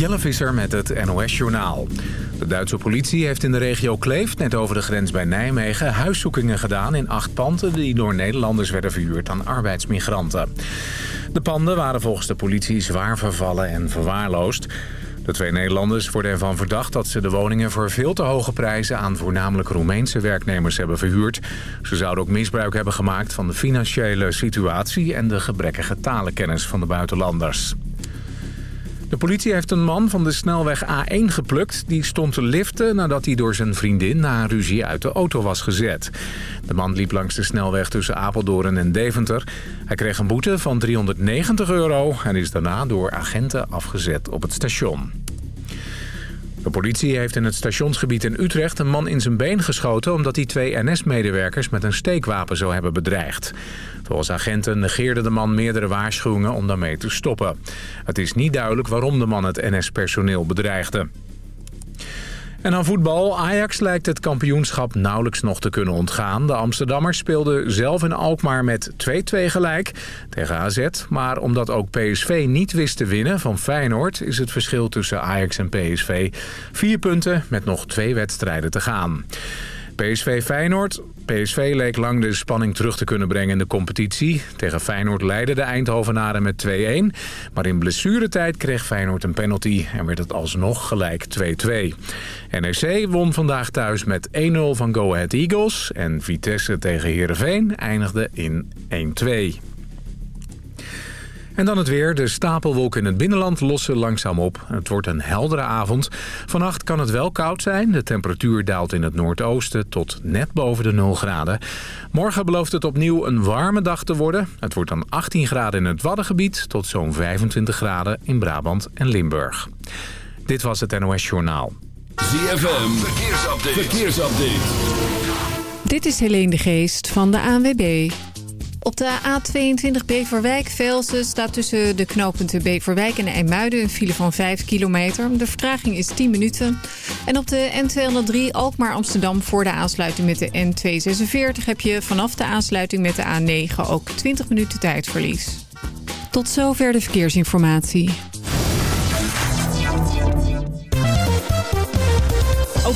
Jelle Visser met het NOS-journaal. De Duitse politie heeft in de regio Kleeft, net over de grens bij Nijmegen... huiszoekingen gedaan in acht panden die door Nederlanders werden verhuurd aan arbeidsmigranten. De panden waren volgens de politie zwaar vervallen en verwaarloosd. De twee Nederlanders worden ervan verdacht dat ze de woningen voor veel te hoge prijzen aan voornamelijk Roemeense werknemers hebben verhuurd. Ze zouden ook misbruik hebben gemaakt van de financiële situatie en de gebrekkige talenkennis van de buitenlanders. De politie heeft een man van de snelweg A1 geplukt. Die stond te liften nadat hij door zijn vriendin na een ruzie uit de auto was gezet. De man liep langs de snelweg tussen Apeldoorn en Deventer. Hij kreeg een boete van 390 euro en is daarna door agenten afgezet op het station. De politie heeft in het stationsgebied in Utrecht een man in zijn been geschoten... omdat hij twee NS-medewerkers met een steekwapen zou hebben bedreigd. Volgens agenten negeerde de man meerdere waarschuwingen om daarmee te stoppen. Het is niet duidelijk waarom de man het NS-personeel bedreigde. En aan voetbal. Ajax lijkt het kampioenschap nauwelijks nog te kunnen ontgaan. De Amsterdammers speelden zelf in Alkmaar met 2-2 gelijk tegen AZ. Maar omdat ook PSV niet wist te winnen van Feyenoord... is het verschil tussen Ajax en PSV vier punten met nog twee wedstrijden te gaan. PSV Feyenoord. PSV leek lang de spanning terug te kunnen brengen in de competitie. Tegen Feyenoord leidden de Eindhovenaren met 2-1. Maar in blessuretijd kreeg Feyenoord een penalty en werd het alsnog gelijk 2-2. NEC won vandaag thuis met 1-0 van Go Ahead Eagles. En Vitesse tegen Heerenveen eindigde in 1-2. En dan het weer. De stapelwolken in het binnenland lossen langzaam op. Het wordt een heldere avond. Vannacht kan het wel koud zijn. De temperatuur daalt in het noordoosten tot net boven de 0 graden. Morgen belooft het opnieuw een warme dag te worden. Het wordt dan 18 graden in het Waddengebied... tot zo'n 25 graden in Brabant en Limburg. Dit was het NOS Journaal. ZFM, verkeersupdate. verkeersupdate. Dit is Helene de Geest van de ANWB. Op de A22 Beverwijk-Velsen staat tussen de knooppunten Beverwijk en IJmuiden een file van 5 kilometer. De vertraging is 10 minuten. En op de N203 Alkmaar-Amsterdam voor de aansluiting met de N246 heb je vanaf de aansluiting met de A9 ook 20 minuten tijdverlies. Tot zover de verkeersinformatie.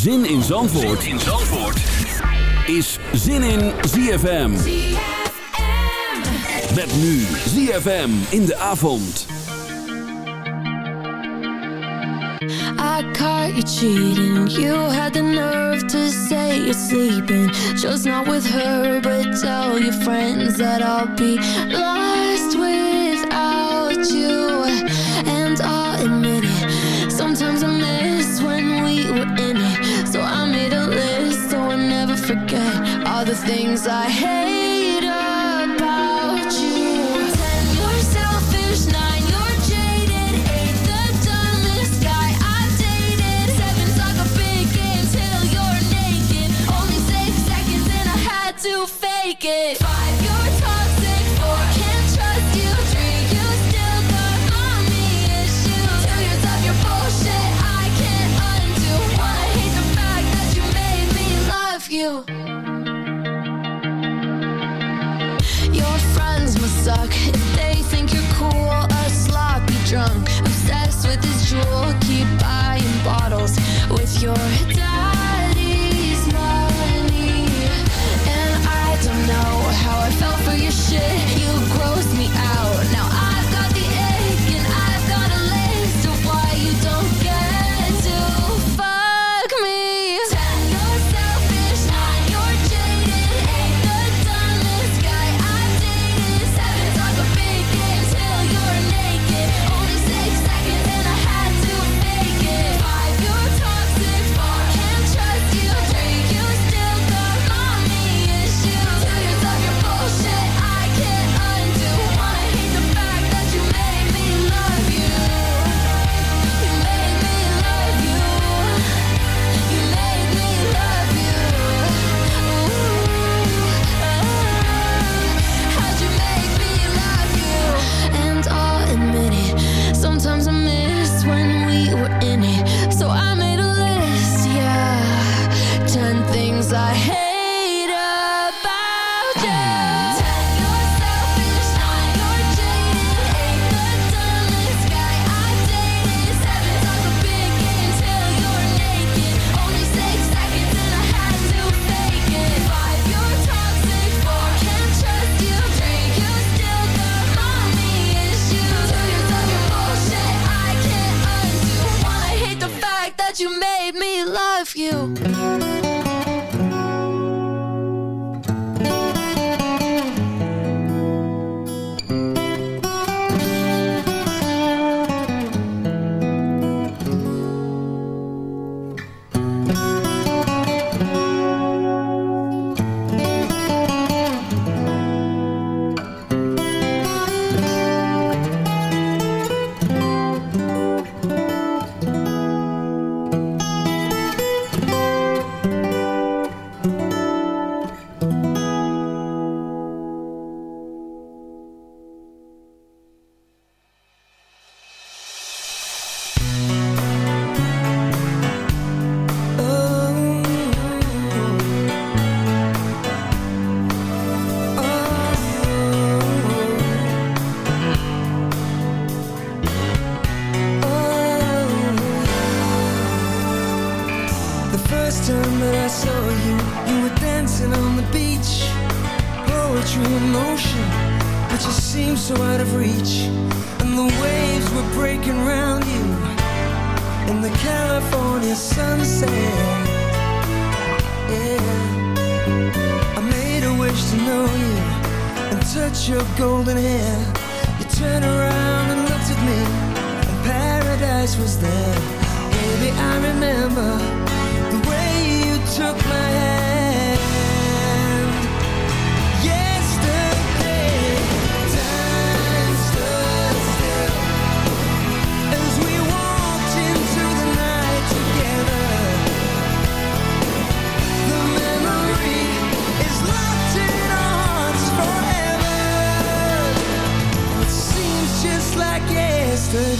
Zin in Zandvoort, zin in Zandvoort. is Zin in ZFM. Met nu ZFM in de avond. I caught you cheating. You had the nerve to say you're sleeping. Just not with her, but tell your friends that I'll be lost without you. things I hate about you. Ten, you're selfish. Nine, you're jaded. Eight, the dumbest guy I dated. A big game till you're naked. Only six seconds and I had to fake it.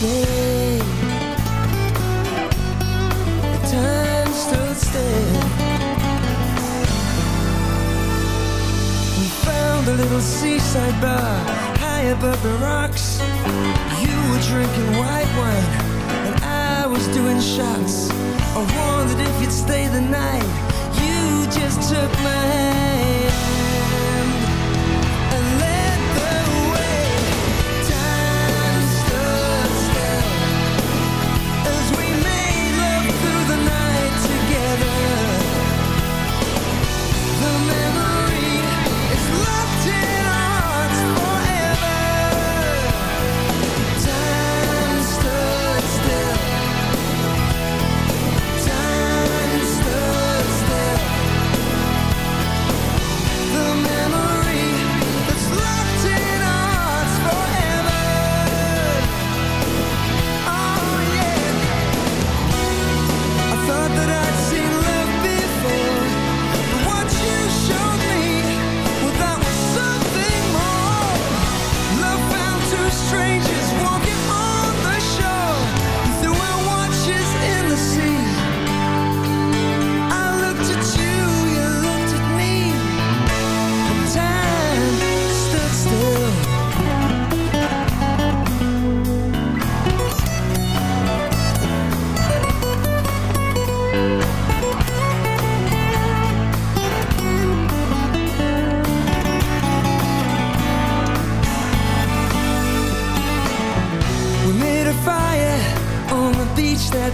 away.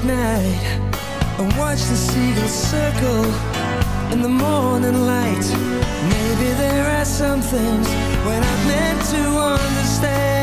midnight and watch the seagulls circle in the morning light. Maybe there are some things when I've meant to understand.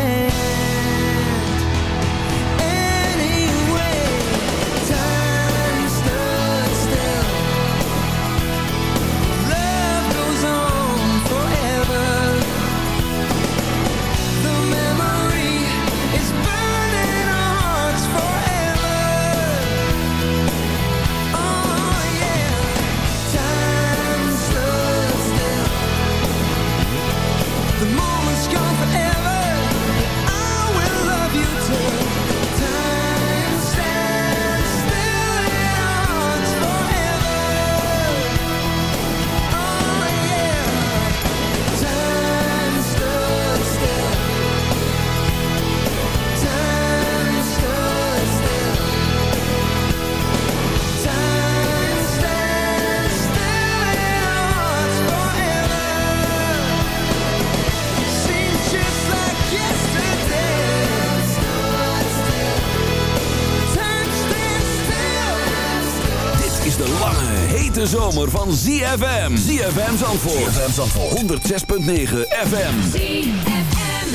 Zomer van ZFM. ZFM Zandvoort. ZFM Zandvoort. 106.9 FM. ZFM.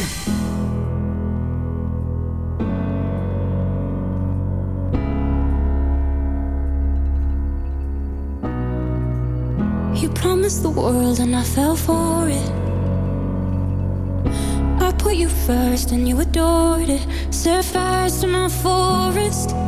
You promised the world and I fell for it. I put you first and you adored it. Set fire to my forest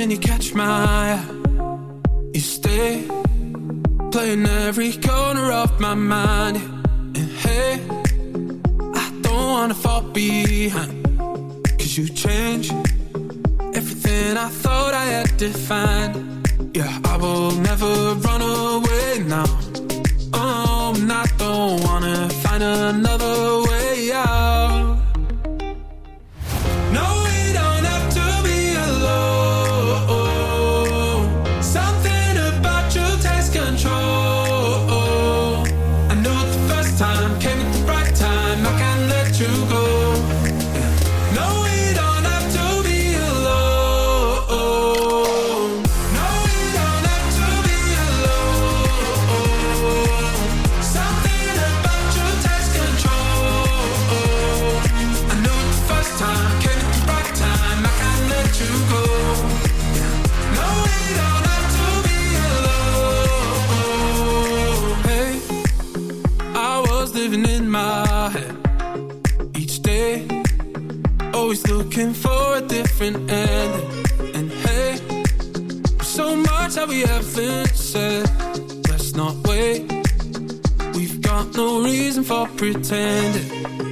can you catch my eye? You stay playing every corner of my mind. And hey, I don't wanna fall behind. Cause you change everything I thought I had defined. Yeah, I will never run away now. Oh, I don't wanna find another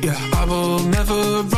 Yeah, I will never run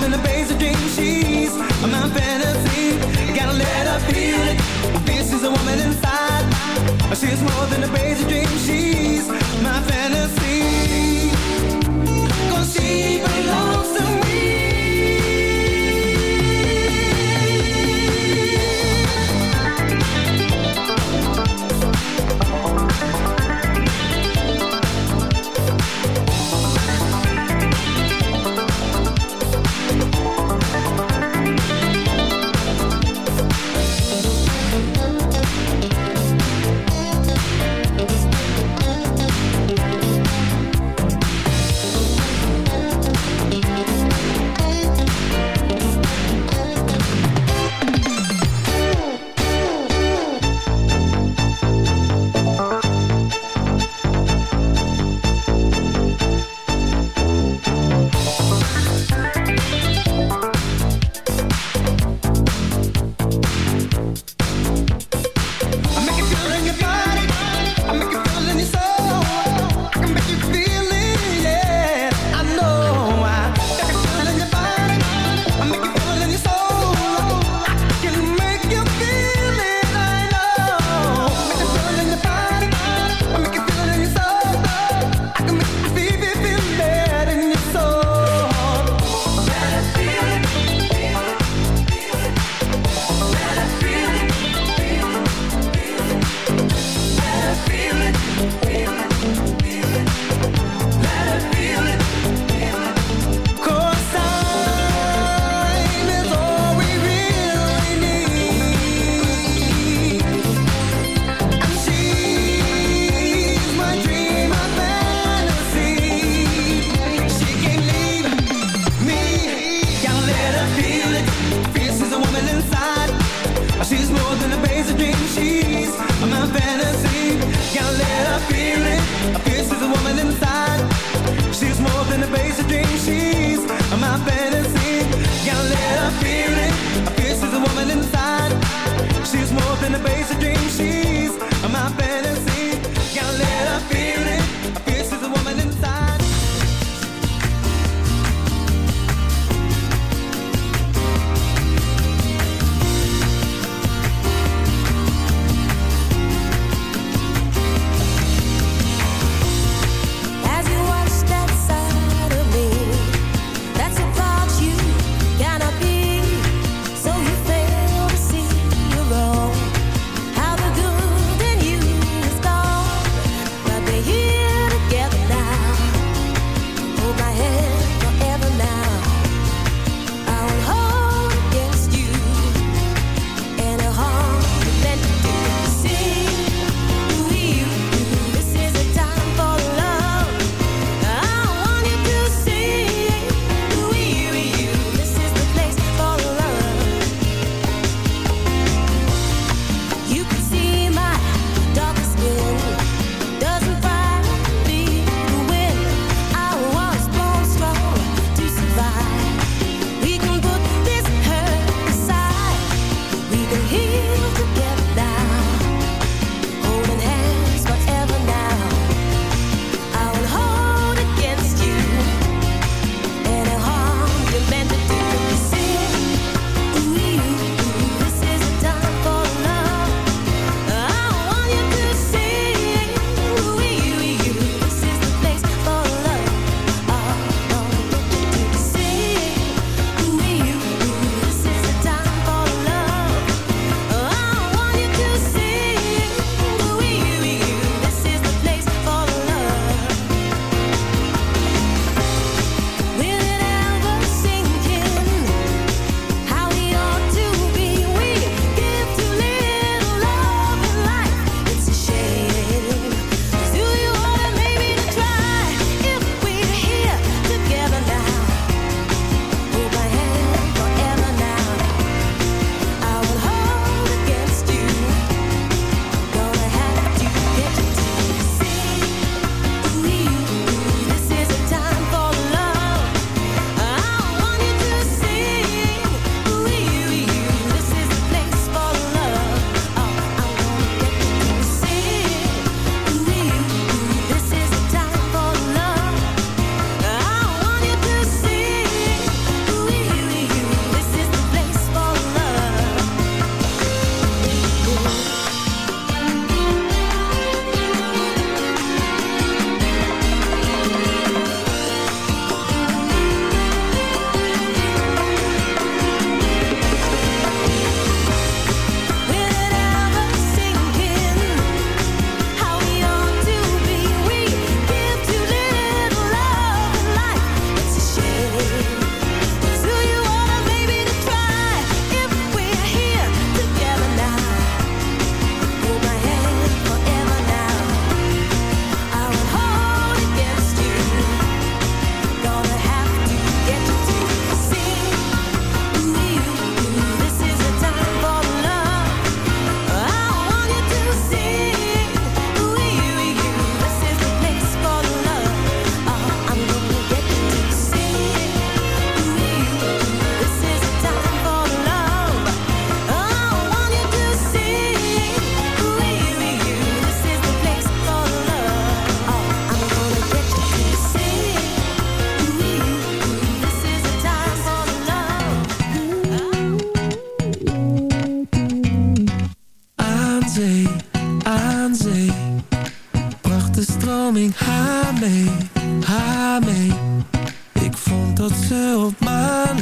than a base of cream cheese. My fantasy, gotta let her feel it. This is a woman inside. She's more than a base of cream cheese.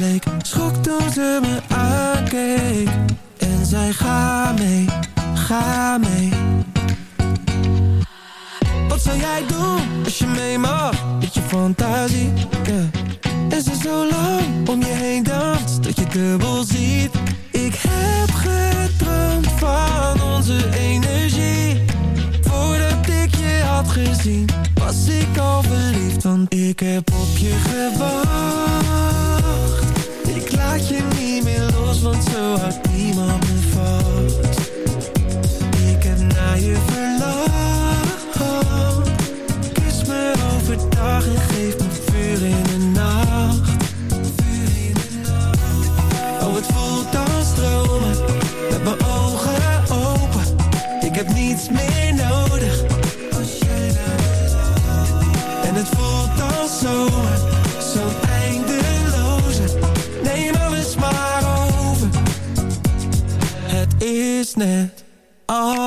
Me leek, schrok toen ze me aankeek. En zei ga mee, ga mee. Wat zou jij doen als je mee met je fantasie? Yeah. Is er zo lang om je heen danst dat je dubbel ziet? Ik heb gedroomd van onze energie Voordat ik je had gezien Was ik al verliefd Want ik heb op je gewacht laat je niet meer los Want zo houdt niemand me vast Ik heb naar je verlangd. Kus me overdag en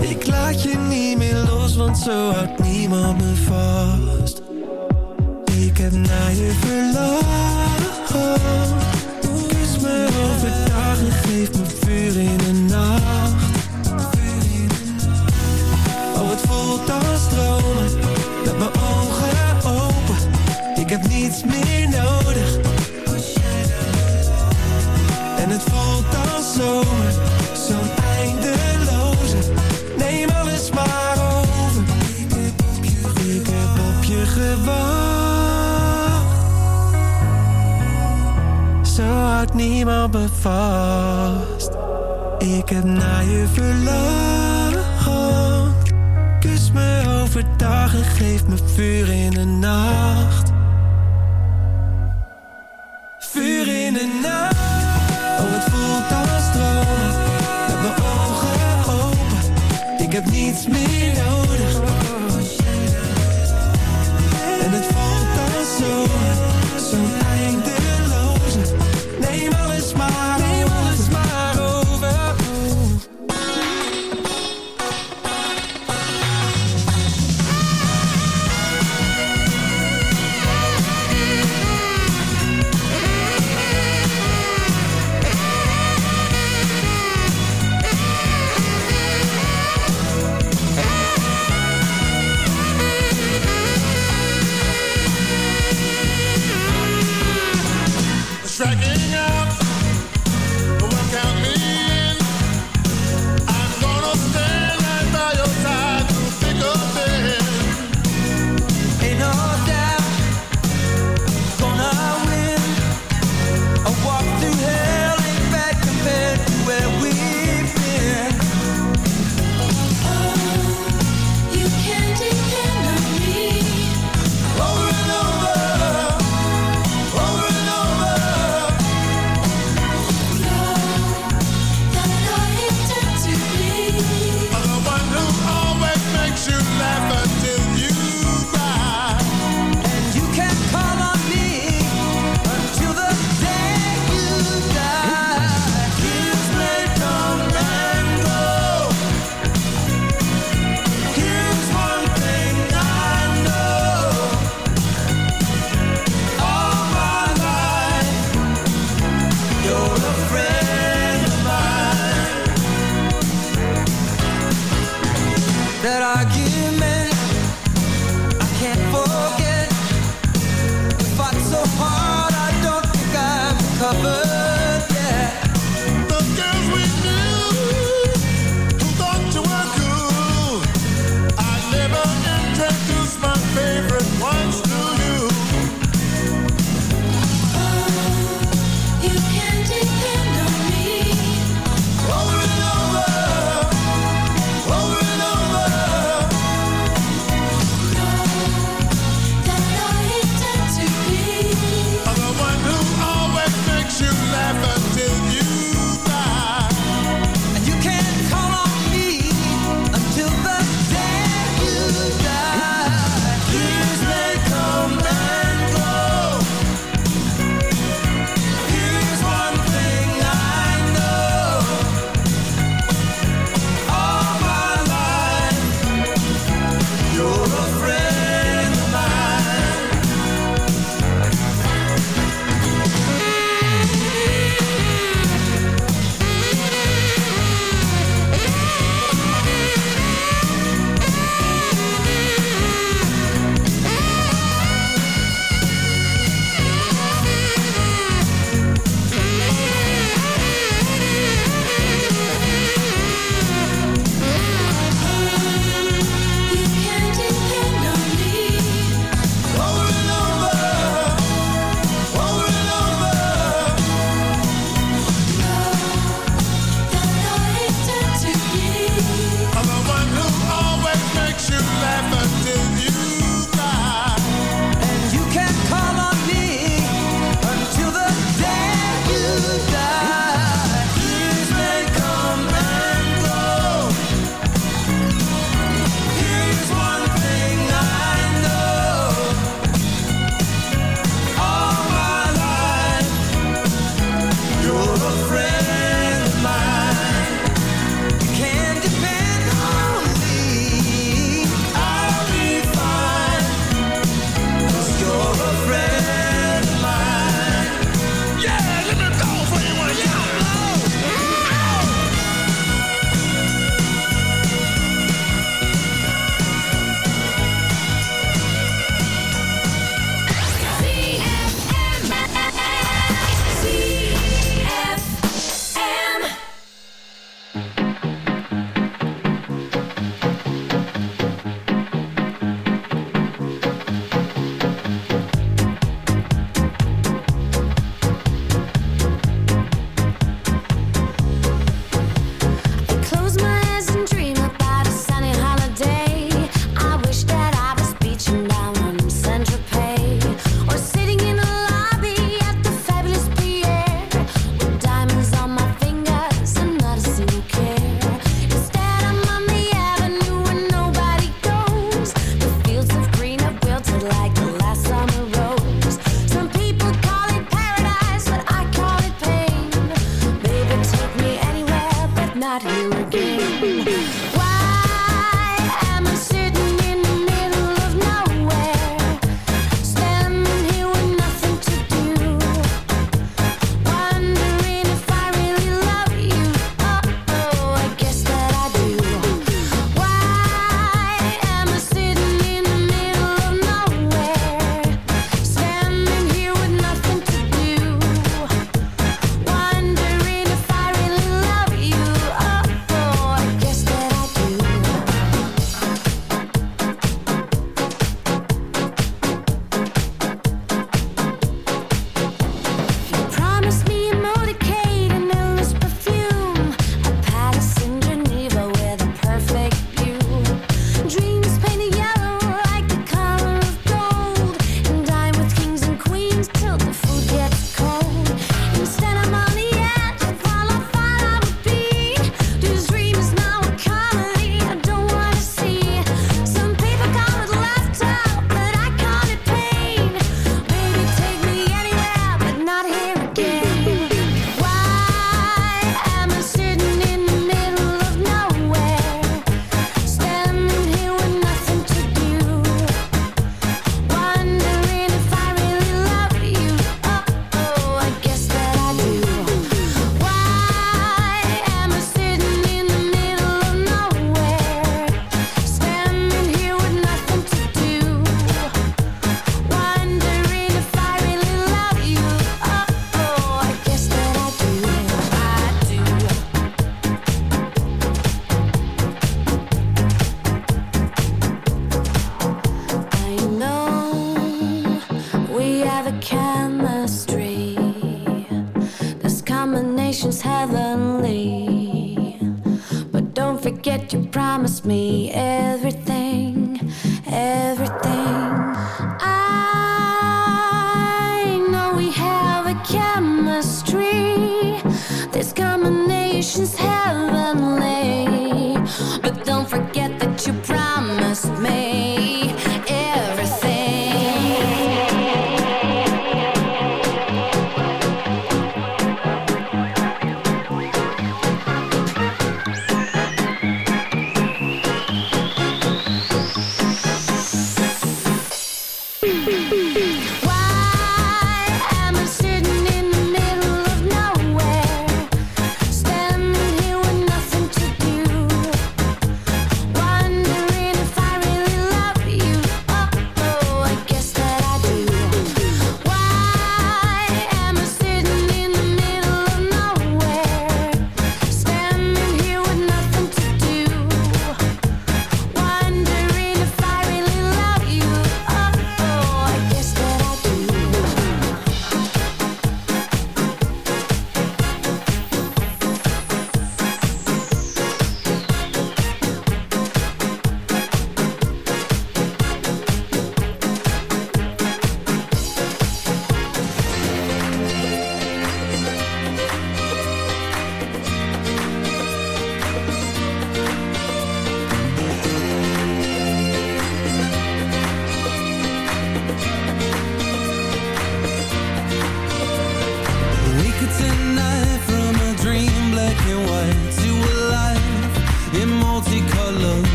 Ik laat je niet meer los Want zo houdt niemand me vast. Ik heb naar je verlangd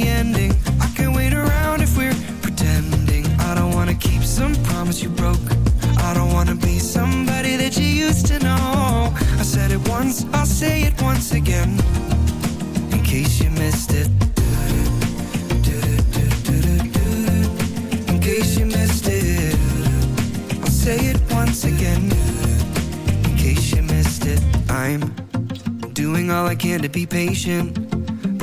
the ending. I can wait around if we're pretending. I don't wanna keep some promise you broke. I don't wanna be somebody that you used to know. I said it once, I'll say it once again. In case you missed it. In case you missed it. I'll say it once again. In case you missed it. I'm doing all I can to be patient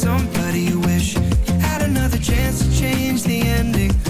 somebody wish. You had another chance to change the ending.